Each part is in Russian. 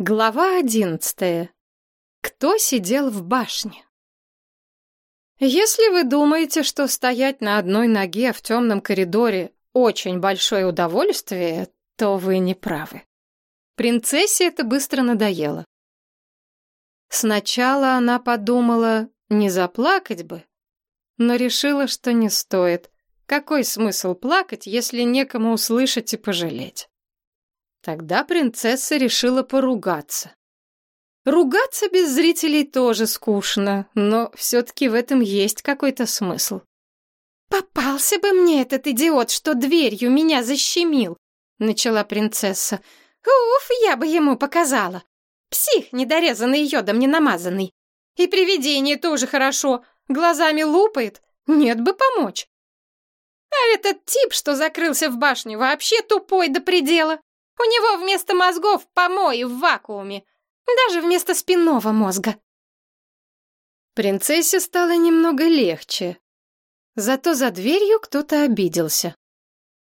Глава одиннадцатая. Кто сидел в башне? Если вы думаете, что стоять на одной ноге в темном коридоре очень большое удовольствие, то вы не правы. Принцессе это быстро надоело. Сначала она подумала, не заплакать бы, но решила, что не стоит. Какой смысл плакать, если некому услышать и пожалеть? Тогда принцесса решила поругаться. Ругаться без зрителей тоже скучно, но все-таки в этом есть какой-то смысл. «Попался бы мне этот идиот, что дверью меня защемил!» — начала принцесса. «Уф, я бы ему показала! Псих, недорезанный йодом, не намазанный! И привидение тоже хорошо, глазами лупает, нет бы помочь! А этот тип, что закрылся в башню, вообще тупой до предела!» У него вместо мозгов помои в вакууме. Даже вместо спинного мозга. Принцессе стало немного легче. Зато за дверью кто-то обиделся.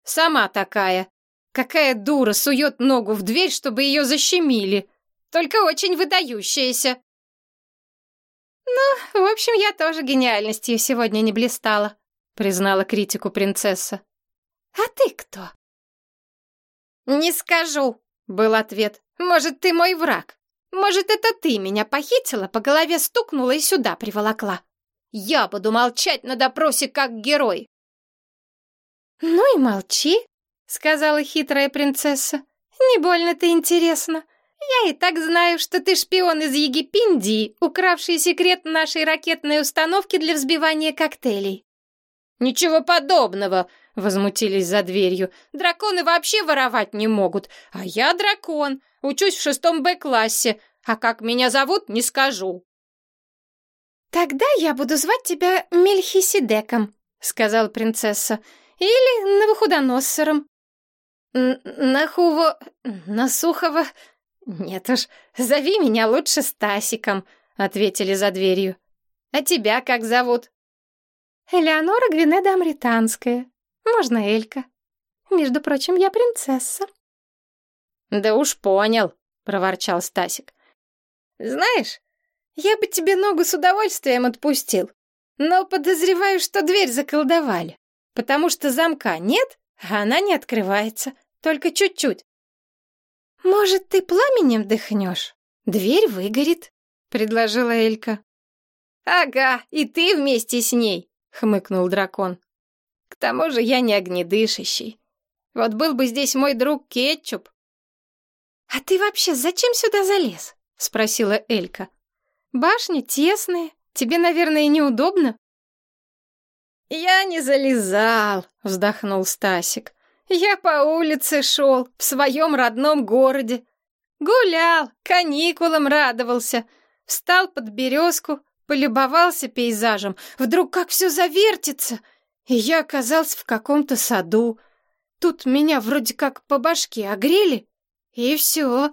Сама такая. Какая дура сует ногу в дверь, чтобы ее защемили. Только очень выдающаяся. «Ну, в общем, я тоже гениальностью сегодня не блистала», — признала критику принцесса. «А ты кто?» «Не скажу», — был ответ. «Может, ты мой враг? Может, это ты меня похитила, по голове стукнула и сюда приволокла? Я буду молчать на допросе как герой». «Ну и молчи», — сказала хитрая принцесса. «Не больно-то интересно. Я и так знаю, что ты шпион из Египиндии, укравший секрет нашей ракетной установки для взбивания коктейлей». «Ничего подобного!» — возмутились за дверью. «Драконы вообще воровать не могут. А я дракон, учусь в шестом Б-классе. А как меня зовут, не скажу». «Тогда я буду звать тебя Мельхиседеком», — сказала принцесса. «Или Навуходоносором». «Нахуво... Насухово... Нет уж, зови меня лучше Стасиком», — ответили за дверью. «А тебя как зовут?» «Элеонора Гвинеда Амританская», можно Элька. Между прочим, я принцесса. Да уж понял, проворчал Стасик. Знаешь, я бы тебе ногу с удовольствием отпустил, но подозреваю, что дверь заколдовали, потому что замка нет, а она не открывается, только чуть-чуть. Может, ты пламенем дыхнешь? Дверь выгорит, предложила Элька. Ага, и ты вместе с ней, хмыкнул дракон. Тому же я не огнедышащий. Вот был бы здесь мой друг Кетчуп. «А ты вообще зачем сюда залез?» — спросила Элька. «Башни тесные, тебе, наверное, неудобно?» «Я не залезал», — вздохнул Стасик. «Я по улице шел, в своем родном городе. Гулял, каникулам радовался. Встал под березку, полюбовался пейзажем. Вдруг как все завертится — и я оказался в каком-то саду. Тут меня вроде как по башке огрели, и все.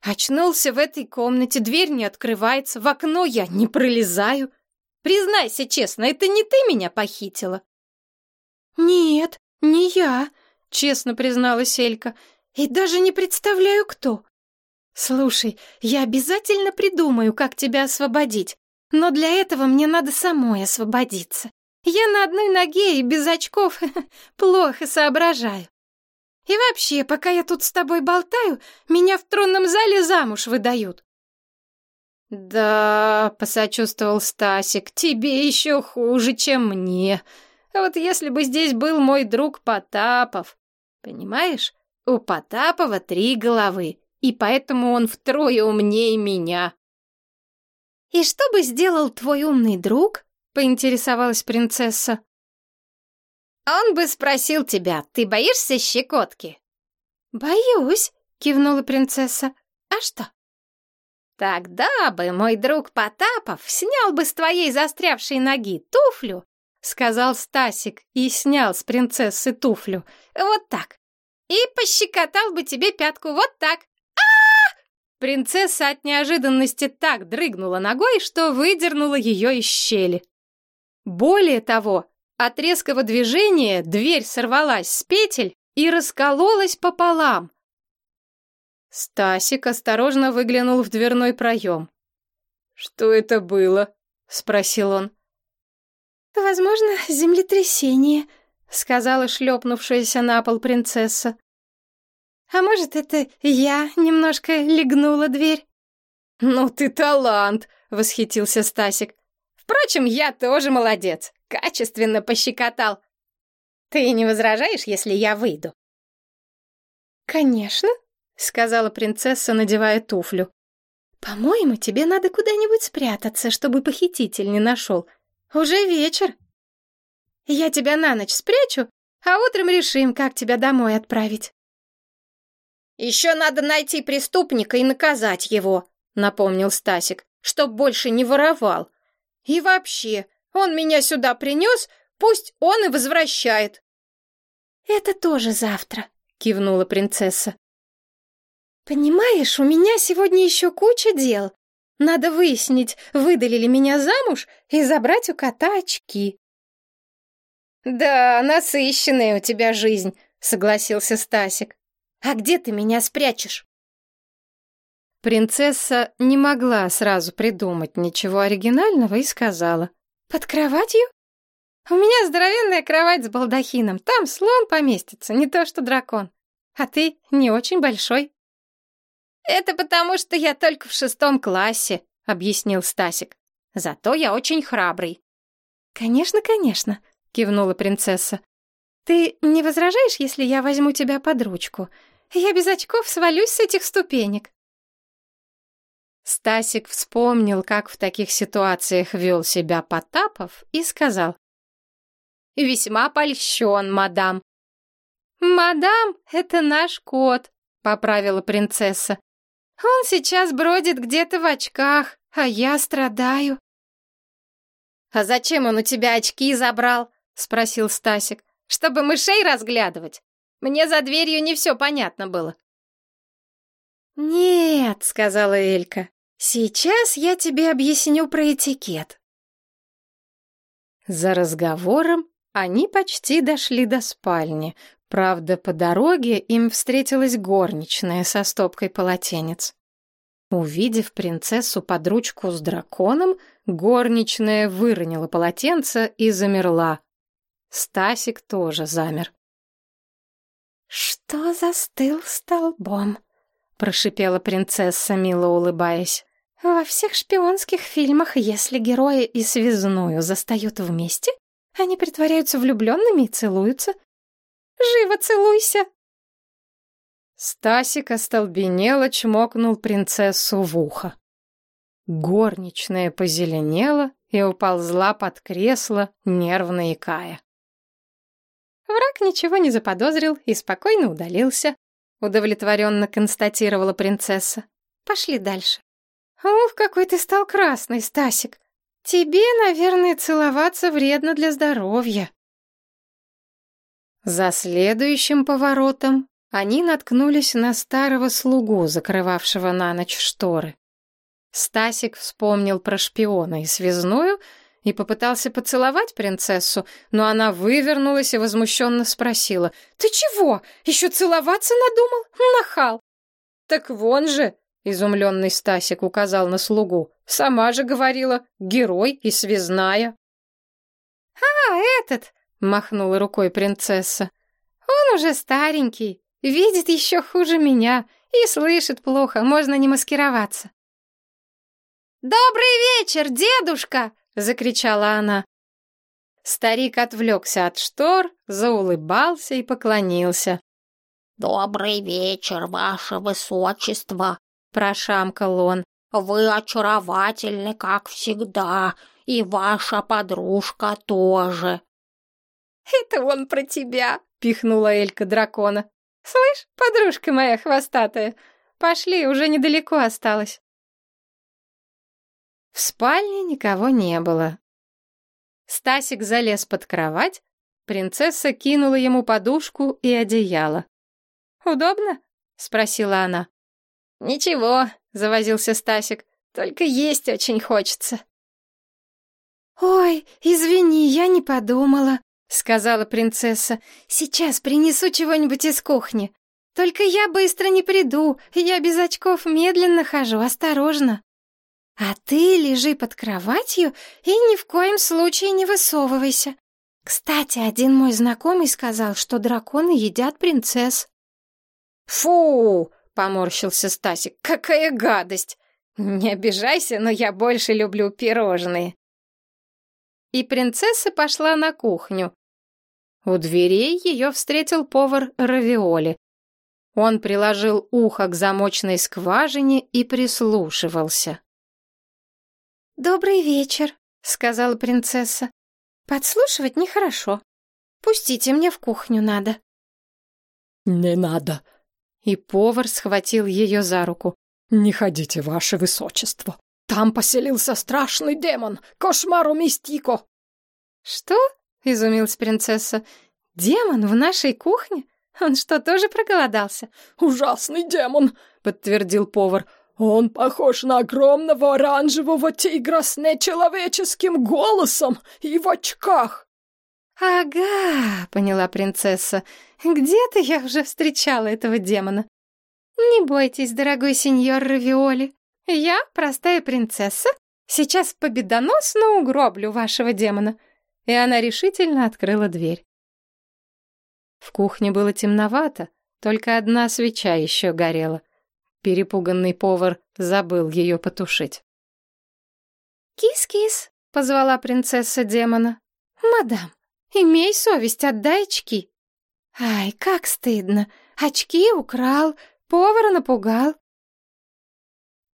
Очнулся в этой комнате, дверь не открывается, в окно я не пролезаю. Признайся честно, это не ты меня похитила? Нет, не я, честно призналась Элька, и даже не представляю, кто. Слушай, я обязательно придумаю, как тебя освободить, но для этого мне надо самой освободиться. Я на одной ноге и без очков плохо соображаю. И вообще, пока я тут с тобой болтаю, меня в тронном зале замуж выдают. Да, посочувствовал Стасик, тебе еще хуже, чем мне. А вот если бы здесь был мой друг Потапов, понимаешь, у Потапова три головы, и поэтому он втрое умнее меня. И что бы сделал твой умный друг, поинтересовалась принцесса. «Он бы спросил тебя, ты боишься щекотки?» «Боюсь», — кивнула принцесса. «А что?» «Тогда бы мой друг Потапов снял бы с твоей застрявшей ноги туфлю», — сказал Стасик и снял с принцессы туфлю. «Вот так. И пощекотал бы тебе пятку вот так. а Принцесса от неожиданности так дрыгнула ногой, что выдернула ее из щели. Более того, от резкого движения дверь сорвалась с петель и раскололась пополам. Стасик осторожно выглянул в дверной проем. «Что это было?» — спросил он. «Возможно, землетрясение», — сказала шлепнувшаяся на пол принцесса. «А может, это я немножко легнула дверь?» «Ну ты талант!» — восхитился Стасик. «Впрочем, я тоже молодец. Качественно пощекотал. Ты не возражаешь, если я выйду?» «Конечно», — сказала принцесса, надевая туфлю. «По-моему, тебе надо куда-нибудь спрятаться, чтобы похититель не нашел. Уже вечер. Я тебя на ночь спрячу, а утром решим, как тебя домой отправить». «Еще надо найти преступника и наказать его», — напомнил Стасик, «чтоб больше не воровал. И вообще, он меня сюда принес, пусть он и возвращает». «Это тоже завтра», — кивнула принцесса. «Понимаешь, у меня сегодня еще куча дел. Надо выяснить, выдали ли меня замуж и забрать у кота очки». «Да, насыщенная у тебя жизнь», — согласился Стасик. «А где ты меня спрячешь?» Принцесса не могла сразу придумать ничего оригинального и сказала. «Под кроватью? У меня здоровенная кровать с балдахином, там слон поместится, не то что дракон. А ты не очень большой». «Это потому, что я только в шестом классе», — объяснил Стасик. «Зато я очень храбрый». «Конечно, конечно», — кивнула принцесса. «Ты не возражаешь, если я возьму тебя под ручку? Я без очков свалюсь с этих ступенек». Стасик вспомнил, как в таких ситуациях вел себя Потапов, и сказал. «Весьма польщен, мадам». «Мадам, это наш кот», — поправила принцесса. Он сейчас бродит где-то в очках, а я страдаю. «А зачем он у тебя очки забрал?» — спросил Стасик. «Чтобы мышей разглядывать? Мне за дверью не все понятно было». «Нет», — сказала Элька, — «сейчас я тебе объясню про этикет». За разговором они почти дошли до спальни, Правда, по дороге им встретилась горничная со стопкой полотенец. Увидев принцессу под ручку с драконом, горничная выронила полотенце и замерла. Стасик тоже замер. «Что застыл столбом?» — прошипела принцесса, мило улыбаясь. «Во всех шпионских фильмах, если герои и связную застают вместе, они притворяются влюбленными и целуются. Живо целуйся!» Стасик остолбенело чмокнул принцессу в ухо. Горничная позеленела и уползла под кресло, нервно икая. Враг ничего не заподозрил и спокойно удалился, удовлетворенно констатировала принцесса. Пошли дальше. Ух, какой ты стал красный, Стасик. Тебе, наверное, целоваться вредно для здоровья. За следующим поворотом они наткнулись на старого слугу, закрывавшего на ночь шторы. Стасик вспомнил про шпиона и связную и попытался поцеловать принцессу, но она вывернулась и возмущенно спросила. «Ты чего? Еще целоваться надумал? Нахал!» «Так вон же!» — изумленный Стасик указал на слугу. «Сама же говорила, герой и связная». «А, этот!» махнула рукой принцесса. Он уже старенький, видит еще хуже меня и слышит плохо, можно не маскироваться. «Добрый вечер, дедушка!» — закричала она. Старик отвлекся от штор, заулыбался и поклонился. «Добрый вечер, ваше высочество!» — прошамкал он. «Вы очаровательны, как всегда, и ваша подружка тоже. «Это он про тебя!» — пихнула Элька дракона. «Слышь, подружка моя хвостатая, пошли, уже недалеко осталось». В спальне никого не было. Стасик залез под кровать, принцесса кинула ему подушку и одеяло. «Удобно?» — спросила она. «Ничего», — завозился Стасик, — «только есть очень хочется». «Ой, извини, я не подумала», — сказала принцесса. «Сейчас принесу чего-нибудь из кухни. Только я быстро не приду, я без очков медленно хожу, осторожно. А ты лежи под кроватью и ни в коем случае не высовывайся. Кстати, один мой знакомый сказал, что драконы едят принцесс. Фу, поморщился Стасик. Какая гадость. Не обижайся, но я больше люблю пирожные. И принцесса пошла на кухню. У дверей ее встретил повар Равиоли. Он приложил ухо к замочной скважине и прислушивался. «Добрый вечер», — сказала принцесса. «Подслушивать нехорошо. Пустите, мне в кухню надо». «Не надо». И повар схватил ее за руку. «Не ходите, ваше высочество. Там поселился страшный демон, кошмару мистико». «Что?» — изумилась принцесса. «Демон в нашей кухне? Он что, тоже проголодался?» «Ужасный демон», — подтвердил повар. Он похож на огромного оранжевого тигра с нечеловеческим голосом и в очках. «Ага», — поняла принцесса, — «где-то я уже встречала этого демона». «Не бойтесь, дорогой сеньор Равиоли, я простая принцесса, сейчас победоносно угроблю вашего демона». И она решительно открыла дверь. В кухне было темновато, только одна свеча еще горела — Перепуганный повар забыл ее потушить. «Кис-кис!» — позвала принцесса демона. «Мадам, имей совесть, отдай очки!» «Ай, как стыдно! Очки украл, повара напугал!»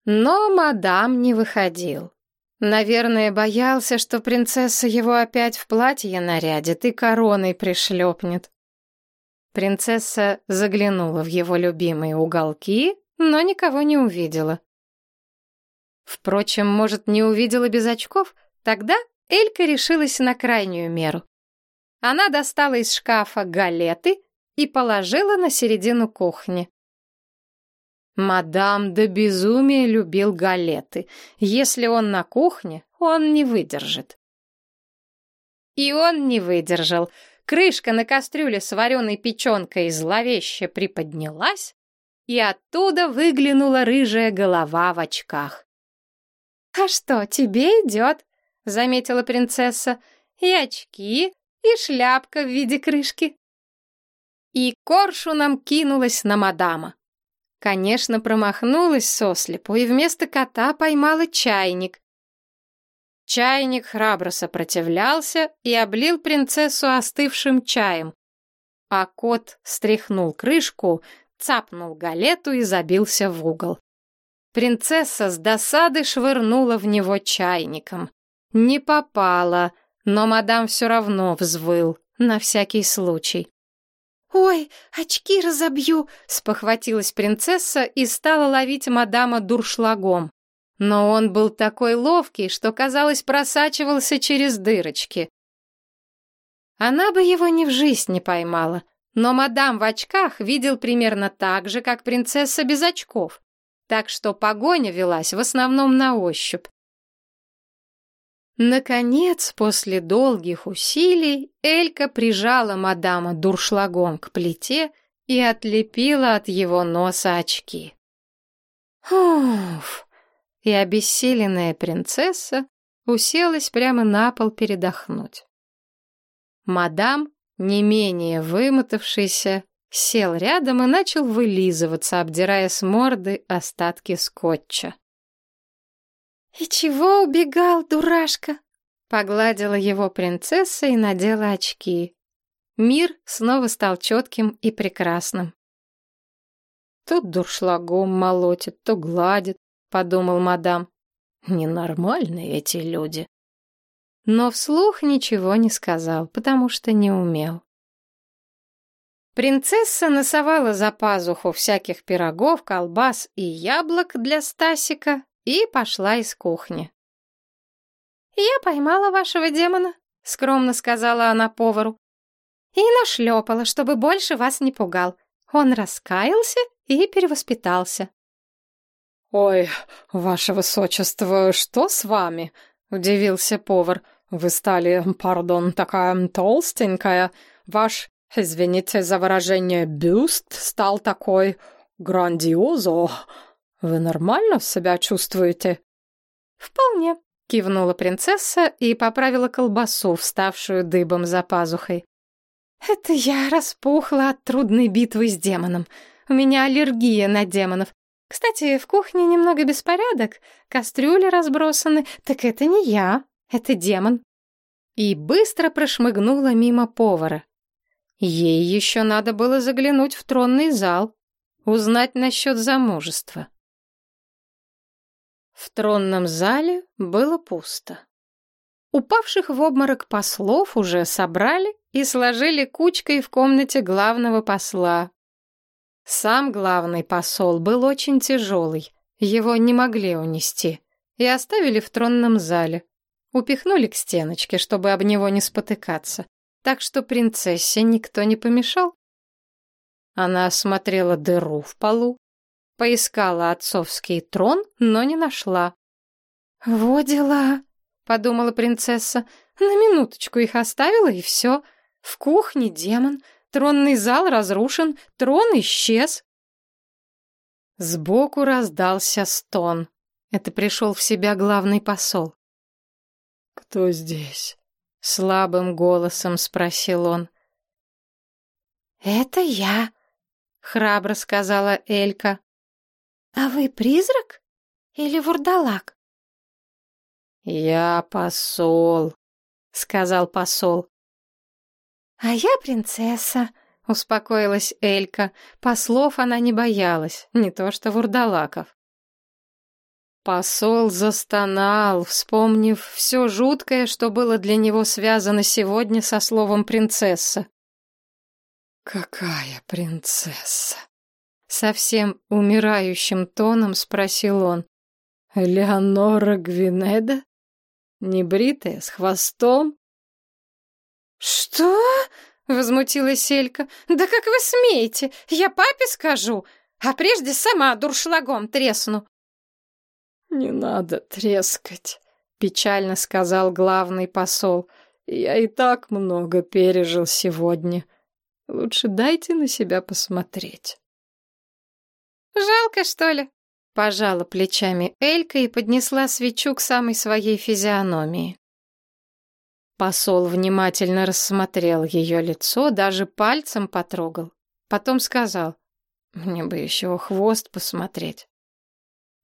Но мадам не выходил. Наверное, боялся, что принцесса его опять в платье нарядит и короной пришлепнет. Принцесса заглянула в его любимые уголки но никого не увидела. Впрочем, может, не увидела без очков? Тогда Элька решилась на крайнюю меру. Она достала из шкафа галеты и положила на середину кухни. Мадам до безумия любил галеты. Если он на кухне, он не выдержит. И он не выдержал. Крышка на кастрюле с вареной печенкой зловеще приподнялась, и оттуда выглянула рыжая голова в очках. «А что, тебе идет?» — заметила принцесса. «И очки, и шляпка в виде крышки». И коршуном кинулась на мадама. Конечно, промахнулась сослепу и вместо кота поймала чайник. Чайник храбро сопротивлялся и облил принцессу остывшим чаем. А кот стряхнул крышку, цапнул галету и забился в угол. Принцесса с досады швырнула в него чайником. Не попала, но мадам все равно взвыл, на всякий случай. «Ой, очки разобью!» — спохватилась принцесса и стала ловить мадама дуршлагом. Но он был такой ловкий, что, казалось, просачивался через дырочки. Она бы его ни в жизнь не поймала, но мадам в очках видел примерно так же, как принцесса без очков, так что погоня велась в основном на ощупь. Наконец, после долгих усилий, Элька прижала мадама дуршлагом к плите и отлепила от его носа очки. Уф! И обессиленная принцесса уселась прямо на пол передохнуть. Мадам не менее вымотавшийся, сел рядом и начал вылизываться, обдирая с морды остатки скотча. «И чего убегал, дурашка?» Погладила его принцесса и надела очки. Мир снова стал четким и прекрасным. Тут дуршлагом молотит, то гладит, подумал мадам. Ненормальные эти люди но вслух ничего не сказал, потому что не умел. Принцесса носовала за пазуху всяких пирогов, колбас и яблок для Стасика и пошла из кухни. «Я поймала вашего демона», — скромно сказала она повару, «и нашлепала, чтобы больше вас не пугал. Он раскаялся и перевоспитался». «Ой, ваше высочество, что с вами?» — удивился повар. «Вы стали, пардон, такая толстенькая. Ваш Извините за выражение, бюст стал такой грандиозо. Вы нормально себя чувствуете? Вполне, кивнула принцесса и поправила колбасу, вставшую дыбом за пазухой. Это я распухла от трудной битвы с демоном. У меня аллергия на демонов. Кстати, в кухне немного беспорядок, кастрюли разбросаны. Так это не я, это демон. И быстро прошмыгнула мимо повара. Ей еще надо было заглянуть в тронный зал, узнать насчет замужества. В тронном зале было пусто. Упавших в обморок послов уже собрали и сложили кучкой в комнате главного посла, сам главный посол был очень тяжелый, его не могли унести, и оставили в тронном зале. Упихнули к стеночке, чтобы об него не спотыкаться, так что принцессе никто не помешал. Она осмотрела дыру в полу, поискала отцовский трон, но не нашла. «Во дела», — подумала принцесса, — «на минуточку их оставила, и все. В кухне демон, Тронный зал разрушен, трон исчез. Сбоку раздался стон. Это пришел в себя главный посол. «Кто здесь?» — слабым голосом спросил он. «Это я», — храбро сказала Элька. «А вы призрак или вурдалак?» «Я посол», — сказал посол. «А я принцесса», — успокоилась Элька. Послов она не боялась, не то что вурдалаков. Посол застонал, вспомнив все жуткое, что было для него связано сегодня со словом «принцесса». «Какая принцесса?» Совсем умирающим тоном спросил он. «Леонора Гвинеда? Небритая, с хвостом?» «Что?» — возмутилась Элька. «Да как вы смеете? Я папе скажу, а прежде сама дуршлагом тресну». «Не надо трескать», — печально сказал главный посол. «Я и так много пережил сегодня. Лучше дайте на себя посмотреть». «Жалко, что ли?» — пожала плечами Элька и поднесла свечу к самой своей физиономии. Посол внимательно рассмотрел ее лицо, даже пальцем потрогал. Потом сказал, «Мне бы еще хвост посмотреть».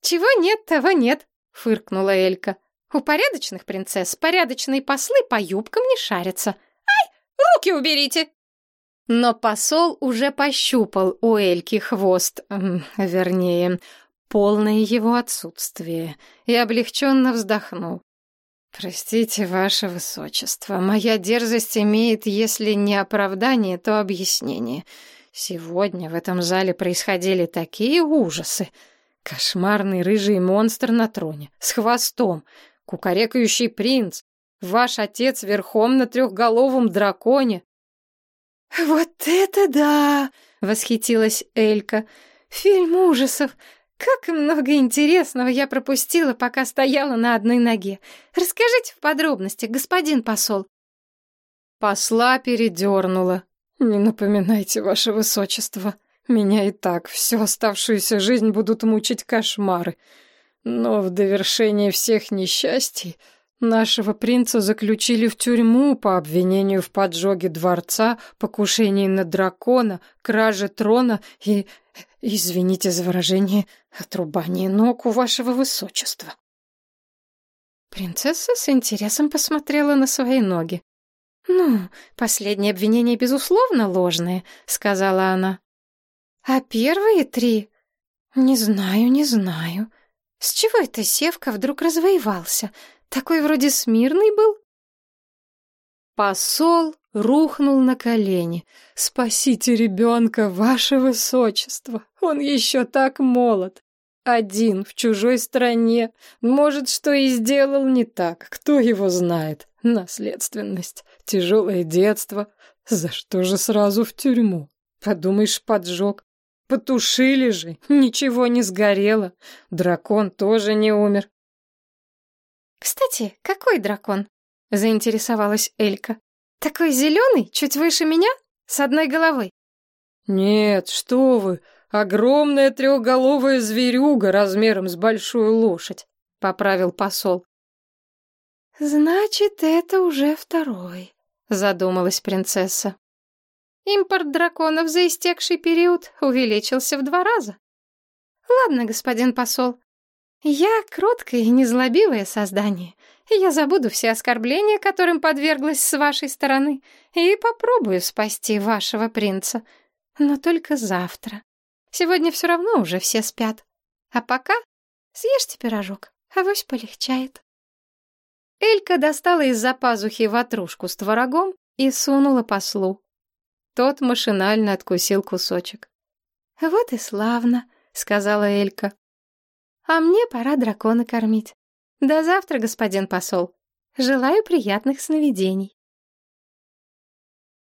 «Чего нет, того нет», — фыркнула Элька. «У порядочных принцесс порядочные послы по юбкам не шарятся. Ай, руки уберите!» Но посол уже пощупал у Эльки хвост, вернее, полное его отсутствие, и облегченно вздохнул. «Простите, ваше высочество, моя дерзость имеет, если не оправдание, то объяснение. Сегодня в этом зале происходили такие ужасы. Кошмарный рыжий монстр на троне, с хвостом, кукарекающий принц, ваш отец верхом на трехголовом драконе». «Вот это да!» — восхитилась Элька. «Фильм ужасов! Как много интересного я пропустила, пока стояла на одной ноге. Расскажите в подробностях, господин посол. Посла передернула. Не напоминайте, ваше высочество. Меня и так всю оставшуюся жизнь будут мучить кошмары. Но в довершение всех несчастий нашего принца заключили в тюрьму по обвинению в поджоге дворца, покушении на дракона, краже трона и Извините за выражение, отрубание ног у вашего высочества. Принцесса с интересом посмотрела на свои ноги. «Ну, последнее обвинение, безусловно, ложное», — сказала она. «А первые три? Не знаю, не знаю. С чего это Севка вдруг развоевался? Такой вроде смирный был?» Посол рухнул на колени. «Спасите ребенка, ваше высочество! Он еще так молод! Один, в чужой стране. Может, что и сделал не так, кто его знает? Наследственность, тяжелое детство. За что же сразу в тюрьму? Подумаешь, поджог. Потушили же, ничего не сгорело. Дракон тоже не умер. «Кстати, какой дракон?» — заинтересовалась Элька. Такой зеленый, чуть выше меня? с одной головой. Нет, что вы, огромная трехголовая зверюга размером с большую лошадь, поправил посол. Значит, это уже второй, задумалась принцесса. Импорт драконов за истекший период увеличился в два раза. Ладно, господин посол, я кроткое и незлобивое создание. Я забуду все оскорбления, которым подверглась с вашей стороны, и попробую спасти вашего принца. Но только завтра. Сегодня все равно уже все спят. А пока съешьте пирожок, авось полегчает. Элька достала из-за пазухи ватрушку с творогом и сунула послу. Тот машинально откусил кусочек. «Вот и славно», — сказала Элька. «А мне пора дракона кормить. До завтра, господин посол. Желаю приятных сновидений».